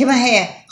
Kijk maar her.